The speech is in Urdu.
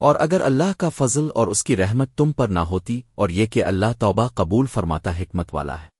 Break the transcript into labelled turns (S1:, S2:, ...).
S1: اور اگر اللہ کا فضل اور اس کی رحمت تم پر نہ ہوتی اور یہ کہ اللہ توبہ قبول فرماتا حکمت والا ہے۔